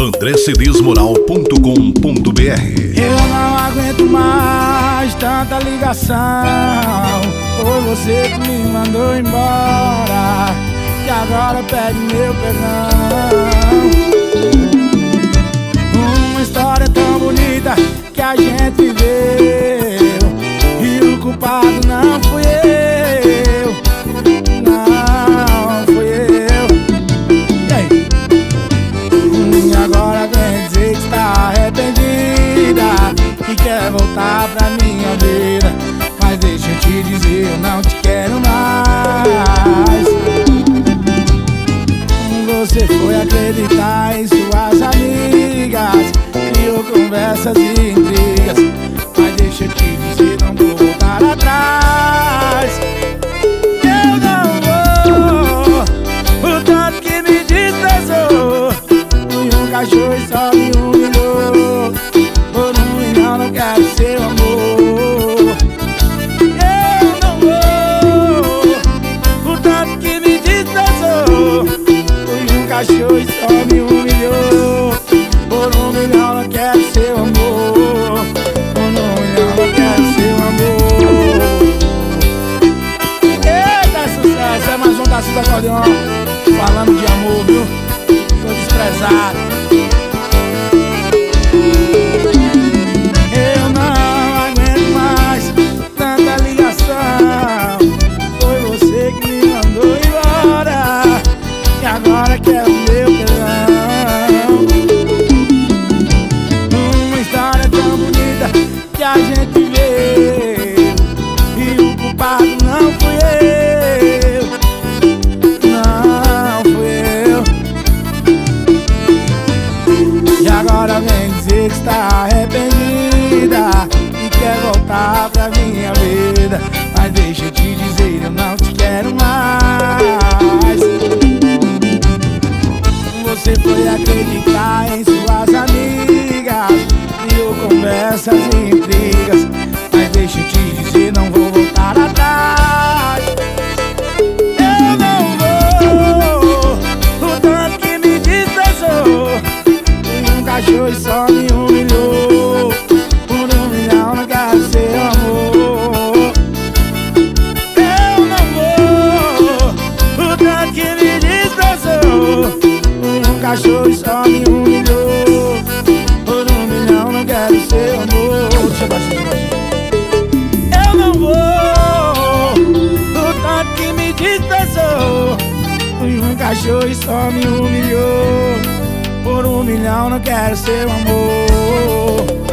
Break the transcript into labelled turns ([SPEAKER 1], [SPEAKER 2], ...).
[SPEAKER 1] andrecedesmoral.com.br
[SPEAKER 2] Eu não aguento mais tanta ligação. Foi você que me mandou embora Que agora pede meu perdão. Uma história tão bonita que a gente viveu E o culpado não fui Você foi acreditar em suas amigas. Criou conversas e E um cachorro só me humilhou Por um milhão não quero seu amor Por um milhão não quero seu amor Eita, sucesso! É mais um da Cida Acordeon Falando de amor, viu? Tô desprezado agora vem dizer que está arrependida E quer voltar pra minha vida. Mas deixa eu te dizer, eu não e um cachorro só me humilhou Por um milhão não quero seu amor. Eu não vou O tanto que me desprezou E um cachorro só me humilhou Por um milhão não quero seu amor. Eu não vou O tanto que me desprezou E um cachorro só me humilhou milhão não quero seu amor